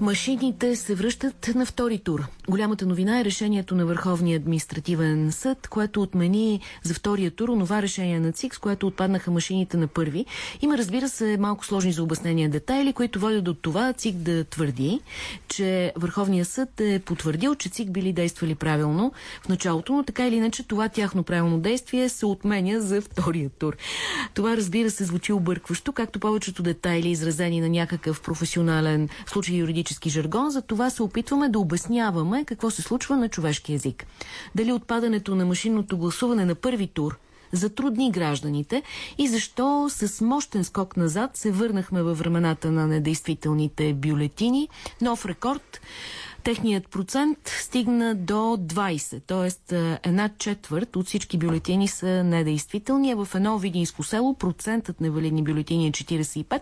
Машините се връщат на втори тур. Голямата новина е решението на Върховния административен съд, което отмени за втория тур онова решение на ЦИК, с което отпаднаха машините на първи. Има, разбира се, малко сложни за обяснение детайли, които водят до това ЦИК да твърди, че Върховният съд е потвърдил, че ЦИК били действали правилно в началото, но така или иначе това тяхно правилно действие се отменя за втория тур. Това, разбира се, звучи объркващо, както повечето детайли, изразени на някакъв професионален случай юридически жаргон, за това се опитваме да обясняваме какво се случва на човешки язик. Дали отпадането на машинното гласуване на първи тур затрудни гражданите и защо с мощен скок назад се върнахме във времената на недействителните бюлетини. Нов рекорд. Техният процент стигна до 20, т.е. една четвърт от всички бюлетини са недействителни, а в едно видинско село процентът на валидни бюлетини е 45,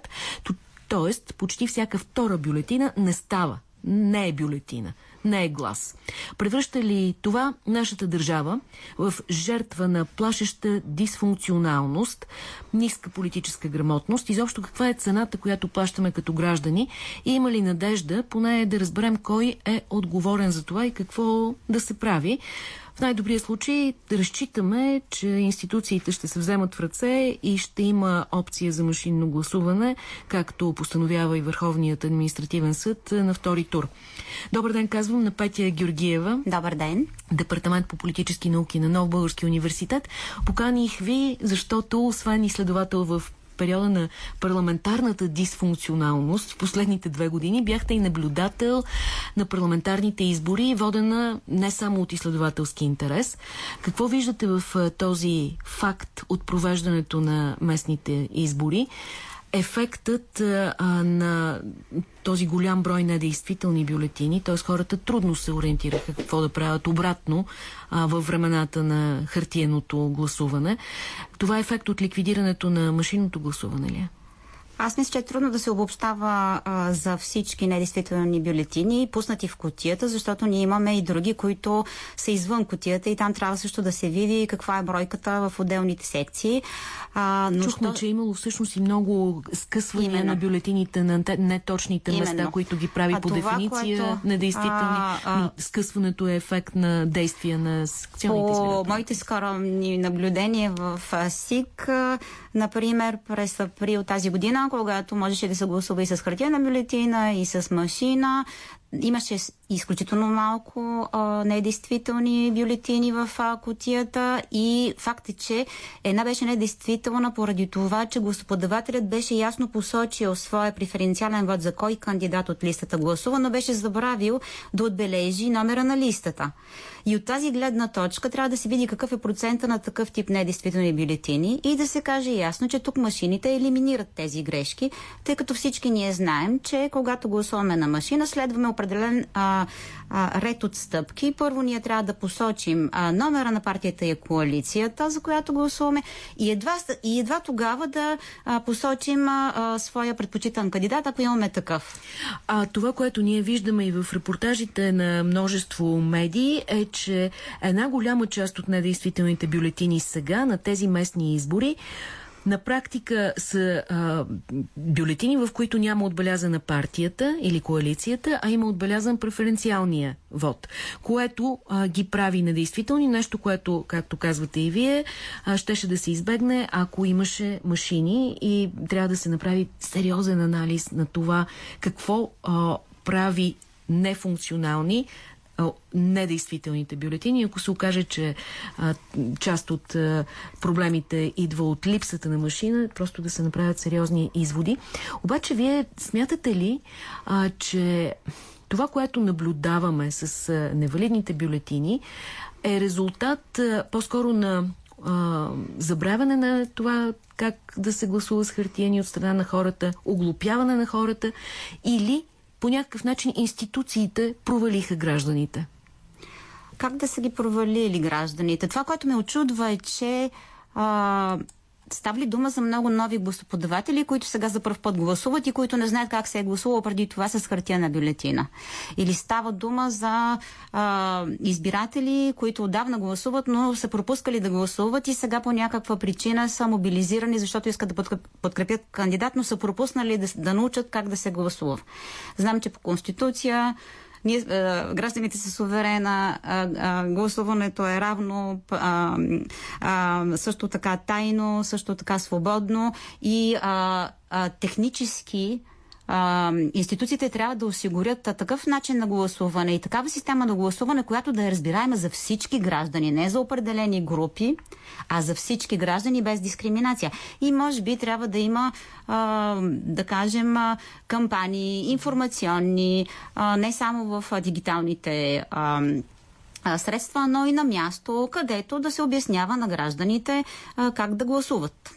т.е. почти всяка втора бюлетина не става не е бюлетина, не е глас. Превръща ли това нашата държава в жертва на плашеща дисфункционалност, ниска политическа грамотност, изобщо каква е цената, която плащаме като граждани и има ли надежда поне да разберем кой е отговорен за това и какво да се прави? В най-добрия случай разчитаме, че институциите ще се вземат в ръце и ще има опция за машинно гласуване, както постановява и Върховният административен съд на втори тур. Добър ден, казвам на Петя Георгиева. Добър ден. Департамент по политически науки на Нов Български университет. Поканих ви, защото освен изследовател в периода на парламентарната дисфункционалност в последните две години бяхте и наблюдател на парламентарните избори, водена не само от изследователски интерес. Какво виждате в този факт от провеждането на местните избори? Ефектът а, на този голям брой недействителни бюлетини, т.е. хората трудно се ориентираха какво да правят обратно а, във времената на хартиеното гласуване. Това е ефект от ликвидирането на машинното гласуване ли? Аз мисля, че е трудно да се обобщава а, за всички недействителни бюлетини, пуснати в котията, защото ние имаме и други, които са извън котията и там трябва също да се види каква е бройката в отделните секции. А, но Чухме, що... че е имало всъщност и много скъсвания Именно. на бюлетините на неточните Именно. места, които ги прави а по това, дефиниция което... недействителни. А, а... Скъсването е ефект на действия на секционните По моите скоромни наблюдения в СИК, например, през април тази година когато можеше да се гласува и с хартияна бюлетина, и с машина. Имаше изключително малко а, недействителни бюлетини в кутията и факт е, че една беше недействителна поради това, че гласоподавателят беше ясно посочил своя преференциален вод за кой кандидат от листата гласува, но беше забравил да отбележи номера на листата. И от тази гледна точка трябва да се види какъв е процента на такъв тип недействителни бюлетини и да се каже ясно, че тук машините елиминират тези грешки, тъй като всички ние знаем, че когато гласуваме на машина, следваме определен а, а, ред от стъпки. Първо ние трябва да посочим а, номера на партията и коалицията, за която гласуваме и едва, и едва тогава да а, посочим а, а, своя предпочитан кандидат, ако имаме такъв. А това, което ние виждаме и в репортажите на множество медии е, че една голяма част от недействителните бюлетини сега на тези местни избори на практика са а, бюлетини, в които няма отбелязана партията или коалицията, а има отбелязан преференциалния вод, което а, ги прави недействителни. Нещо, което, както казвате и вие, а, щеше да се избегне, ако имаше машини и трябва да се направи сериозен анализ на това какво а, прави нефункционални недействителните бюлетини. Ако се окаже, че а, част от а, проблемите идва от липсата на машина, просто да се направят сериозни изводи. Обаче, вие смятате ли, а, че това, което наблюдаваме с а, невалидните бюлетини, е резултат по-скоро на а, забравяне на това как да се гласува с хартияни от страна на хората, оглупяване на хората или по някакъв начин институциите провалиха гражданите? Как да са ги провалили гражданите? Това, което ме очудва е, че а, става ли дума за много нови гласоподаватели, които сега за първ път гласуват и които не знаят как се е гласувало преди това с хартия на бюлетина? Или става дума за а, избиратели, които отдавна гласуват, но са пропускали да гласуват и сега по някаква причина са мобилизирани, защото искат да подкрепят кандидат, но са пропуснали да, да научат как да се гласува. Знам, че по Конституция ние, а, гражданите са суверена, а, а, гласуването е равно, а, а, също така тайно, също така свободно и а, а, технически а, институциите трябва да осигурят такъв начин на гласуване и такава система на гласуване, която да е разбираема за всички граждани, не за определени групи, а за всички граждани без дискриминация. И може би трябва да има, а, да кажем, кампании информационни, а, не само в дигиталните а, средства, но и на място, където да се обяснява на гражданите а, как да гласуват.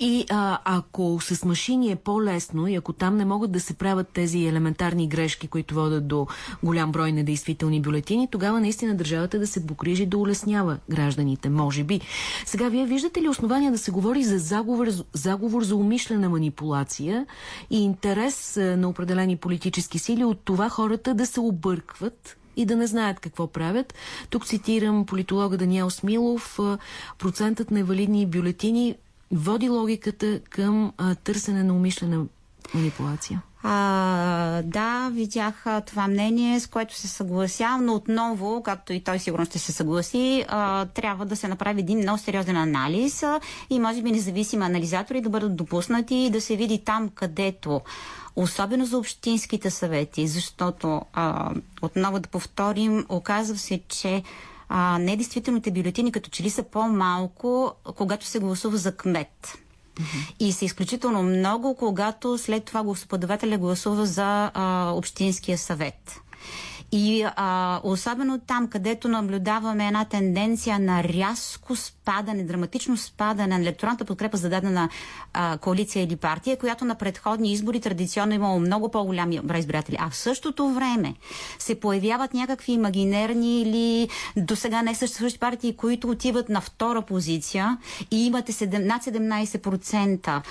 И а, ако с машини е по-лесно и ако там не могат да се правят тези елементарни грешки, които водят до голям брой недействителни бюлетини, тогава наистина държавата да се покрижи да улеснява гражданите, може би. Сега, вие виждате ли основания да се говори за заговор, заговор за умишлена манипулация и интерес на определени политически сили от това хората да се объркват и да не знаят какво правят. Тук цитирам политолога Даниел Смилов. Процентът на валидни бюлетини води логиката към а, търсене на умишлена манипулация. А, да, видях това мнение, с което се съгласявам, но отново, както и той сигурно ще се съгласи, а, трябва да се направи един много сериозен анализ а, и може би независими анализатори да бъдат допуснати и да се види там, където особено за общинските съвети, защото а, отново да повторим, оказва се, че а, недействителните бюлетини като че ли са по-малко, когато се гласува за кмет. И са изключително много, когато след това гласоподавателя гласува за а, Общинския съвет. И а, особено там, където наблюдаваме една тенденция на рязко спадане, драматично спадане на електоралната подкрепа за дадена коалиция или партия, която на предходни избори традиционно имало много по-голями избиратели. А в същото време се появяват някакви имагинерни или до сега не съществуващи партии, които отиват на втора позиция и имате 7, над 17%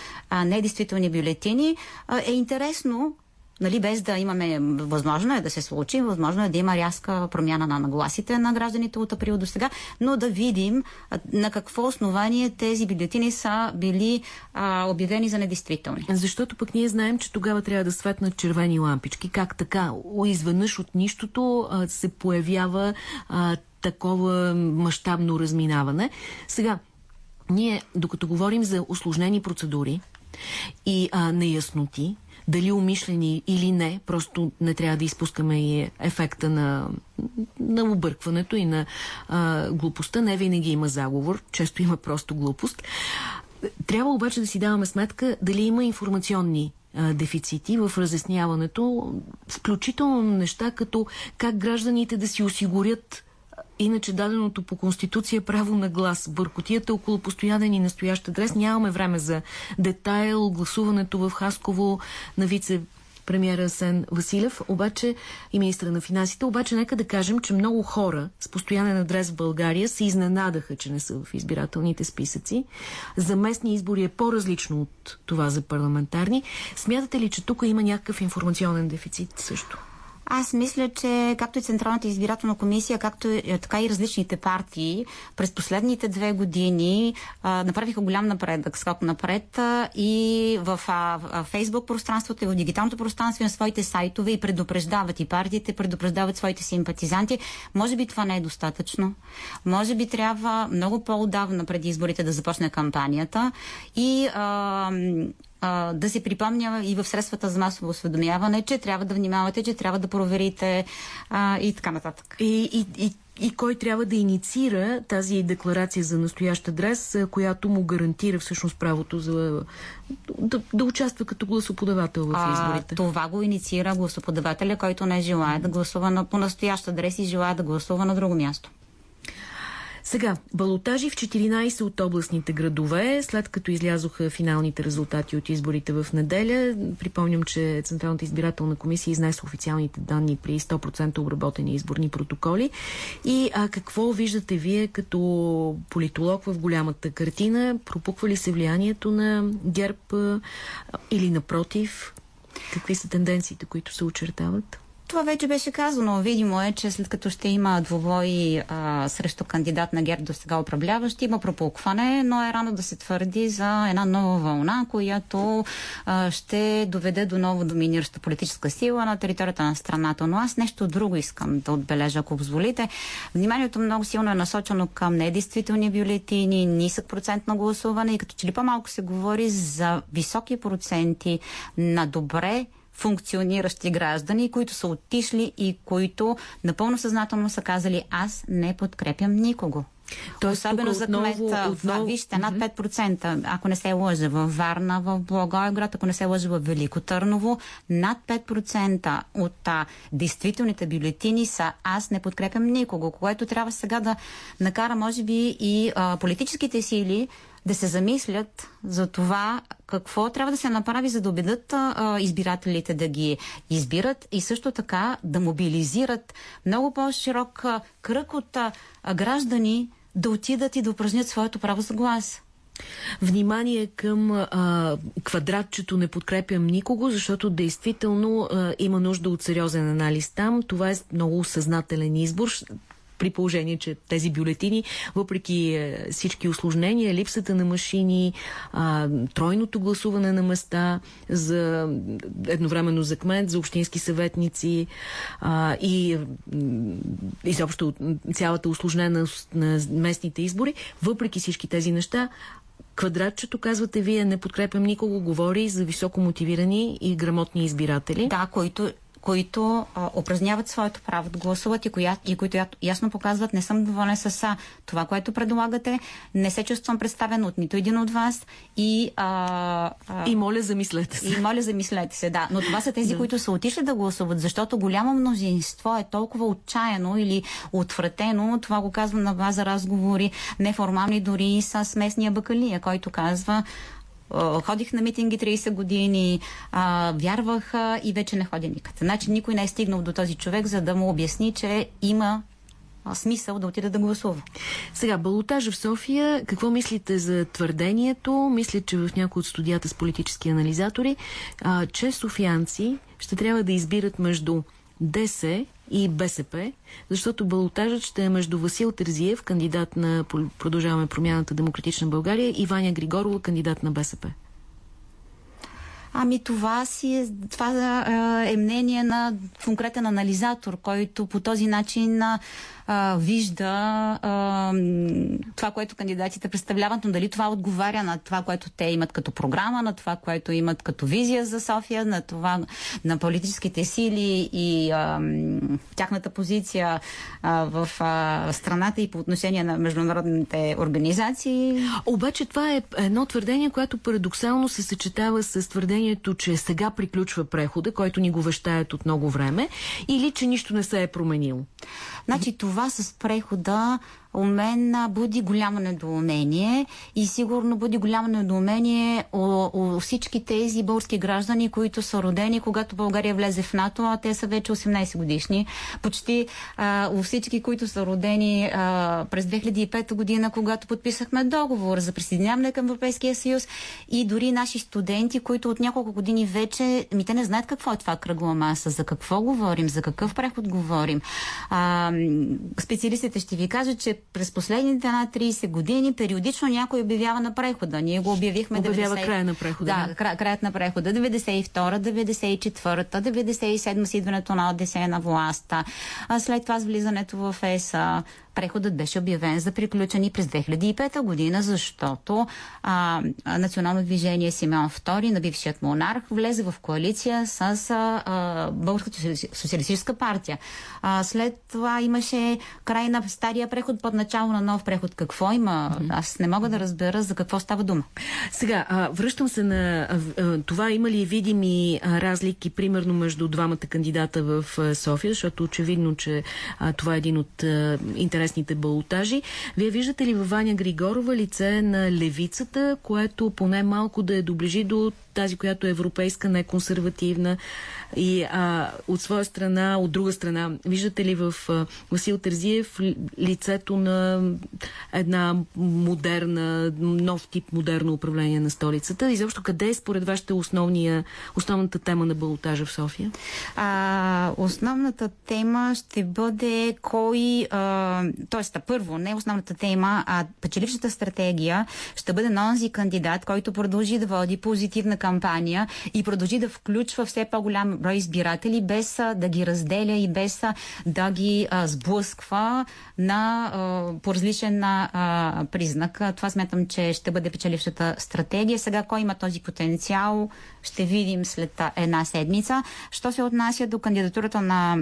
недействителни бюлетини. А, е интересно нали, без да имаме, възможно е да се случи, възможно е да има рязка промяна на нагласите на гражданите от април до сега, но да видим на какво основание тези бюлетини са били а, обявени за недействителни. Защото пък ние знаем, че тогава трябва да светнат червени лампички. Как така? Изведнъж от нищото а, се появява а, такова мащабно разминаване. Сега, ние, докато говорим за осложнени процедури и а, неясноти, дали умишлени или не, просто не трябва да изпускаме и ефекта на, на объркването и на а, глупостта. Не винаги има заговор, често има просто глупост. Трябва обаче да си даваме сметка дали има информационни дефицити в разясняването, включително неща като как гражданите да си осигурят Иначе даденото по Конституция право на глас. Бъркотията около постоянен и настоящ адрес. Нямаме време за детайл. Гласуването в Хасково на вице премьера Сен Василев, обаче и министра на финансите, обаче нека да кажем, че много хора с постоянен адрес в България се изненадаха, че не са в избирателните списъци. За местни избори е по-различно от това за парламентарни. Смятате ли, че тук има някакъв информационен дефицит също? Аз мисля, че както и Централната избирателна комисия, както и, е, така и различните партии през последните две години а, направиха голям напредък, скок напред а, и в а, а, Фейсбук пространството и в дигиталното пространство на своите сайтове и предупреждават и партиите, предупреждават своите симпатизанти. Може би това не е достатъчно. Може би трябва много по-удавна преди изборите да започне кампанията и а, а, да се припомня и в средствата за масово осведомяване, че трябва да внимавате, че трябва да проверите а, и така нататък. И, и, и и кой трябва да инициира тази декларация за настоящ адрес, която му гарантира всъщност правото за да, да участва като гласоподавател в изборите? А, това го инициира гласоподавателя, който не желая да гласува на, по настоящ адрес и желая да гласува на друго място. Сега, балотажи в 14 от областните градове, след като излязоха финалните резултати от изборите в неделя. Припомням, че Централната избирателна комисия изнесла официалните данни при 100% обработени изборни протоколи. И а, какво виждате вие като политолог в голямата картина? Пропуква ли се влиянието на ГЕРБ а, или напротив? Какви са тенденциите, които се очертават? Това вече беше казано. Видимо е, че след като ще има двобой а, срещу кандидат на ГЕРБ до сега управляващ, има пропукване, но е рано да се твърди за една нова вълна, която а, ще доведе до ново доминираща политическа сила на територията на страната. Но аз нещо друго искам да отбележа, ако позволите. Вниманието много силно е насочено към недействителни бюлетини, нисък процент на гласуване и като че ли по-малко се говори за високи проценти на добре функциониращи граждани, които са отишли и които напълно съзнателно са казали аз не подкрепям никого. Тоест, Особено за кмет, отново... вижте, над 5%, ако не се лъжа, във Варна, в Благоевград, ако не се лъжа, в Велико Търново, над 5% от а, действителните бюлетини са аз не подкрепям никого, което трябва сега да накара, може би, и а, политическите сили да се замислят за това какво трябва да се направи, за да убедат а, избирателите да ги избират и също така да мобилизират много по-широк кръг от а, граждани да отидат и да упражнят своето право за глас. Внимание към а, квадратчето не подкрепям никого, защото действително а, има нужда от сериозен анализ там. Това е много съзнателен избор при положение, че тези бюлетини, въпреки е, всички осложнения, липсата на машини, тройното гласуване на места за едновременно за кмет, за общински съветници и изобщо цялата осложнена на местните избори, въпреки всички тези неща, Квадратчето, казвате вие, не подкрепям никого, говори за високо мотивирани и грамотни избиратели. Да, които които а, упражняват своето право да гласуват и, коя, и които ясно показват не съм доволен с това, което предлагате, не се чувствам представен от нито един от вас и... А, а, и моля, замислете се. И моля, замислете се, да. Но това са тези, да. които са отишли да гласуват, защото голямо мнозинство е толкова отчаяно или отвратено, това го казвам на база разговори, неформални дори с местния бакалия, който казва ходих на митинги 30 години, а, вярвах а, и вече не ходя никъде. Значи никой не е стигнал до този човек, за да му обясни, че има смисъл да отида да гласува. Сега, балотажа в София, какво мислите за твърдението? Мисля, че в някои от студията с политически анализатори, а, че софианци ще трябва да избират между ДС и БСП, защото балотажът ще е между Васил Терзиев, кандидат на Продължаваме промяната Демократична България и Ваня Григорова, кандидат на БСП. Ами това си е, това е мнение на конкретен анализатор, който по този начин а, вижда а, това, което кандидатите представляват, но дали това отговаря на това, което те имат като програма, на това, което имат като визия за София, на това, на политическите сили и а, тяхната позиция а, в а, страната и по отношение на международните организации. Обаче това е едно твърдение, което парадоксално се съчетава с твърдението, че сега приключва прехода, който ни го вещаят от много време, или че нищо не се е променило. Значи това с прехода у мен буди голямо недоумение и сигурно буди голямо недоумение у, у всички тези български граждани, които са родени, когато България влезе в НАТО, а те са вече 18 годишни. Почти а, у всички, които са родени а, през 2005 година, когато подписахме договор за присъединяване към Европейския съюз и дори наши студенти, които от няколко години вече, ми те не знаят какво е това кръгла маса, за какво говорим, за какъв преход говорим. А, специалистите ще ви кажат, че през последните на 30 години периодично някой обявява на прехода. Ние го обявихме... Обявява 90... края на прехода. Да, кра, краят на прехода. 92, 94, 97 с идването на ОДС на властта. А след това с влизането в ЕСА преходът беше обявен за приключен и през 2005 година, защото а, Национално движение Симеон II на бившият монарх влезе в коалиция с а, Българската социалистическа партия. А, след това имаше край на стария преход, под начало на нов преход. Какво има? Аз не мога да разбера за какво става дума. Сега, а, връщам се на а, това. Има ли видими а, разлики, примерно, между двамата кандидата в а, София, защото очевидно, че а, това е един от а, интересните местните балотажи. Вие виждате ли във Ваня Григорова лице на левицата, което поне малко да я доближи до тази, която е европейска, не консервативна и а, от своя страна, от друга страна, виждате ли в а, Васил Терзиев лицето на една модерна, нов тип модерно управление на столицата? И защо къде е според вас ще основния, основната тема на балотажа в София? А, основната тема ще бъде кой, т.е. първо, не основната тема, а печелившата стратегия ще бъде на онзи кандидат, който продължи да води позитивна кампания и продължи да включва все по-голям брой избиратели, без да ги разделя и без да ги а, сблъсква на, а, по различен а, признак. Това смятам, че ще бъде печелившата стратегия. Сега кой има този потенциал, ще видим след една седмица. Що се отнася до кандидатурата на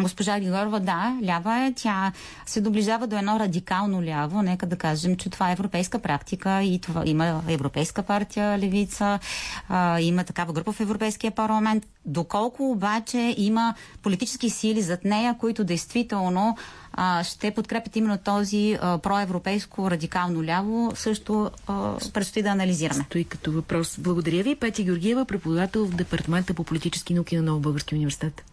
Госпожа Гигорова, да, лява е. Тя се доближава до едно радикално ляво. Нека да кажем, че това е европейска практика и това има Европейска партия Левица, а, има такава група в Европейския парламент. Доколко обаче има политически сили зад нея, които действително а, ще подкрепят именно този а, проевропейско радикално ляво, също а, предстои да анализираме. Стои като въпрос. Благодаря ви. Петя Георгиева, преподавател в Департамента по политически науки на Ново Български университет.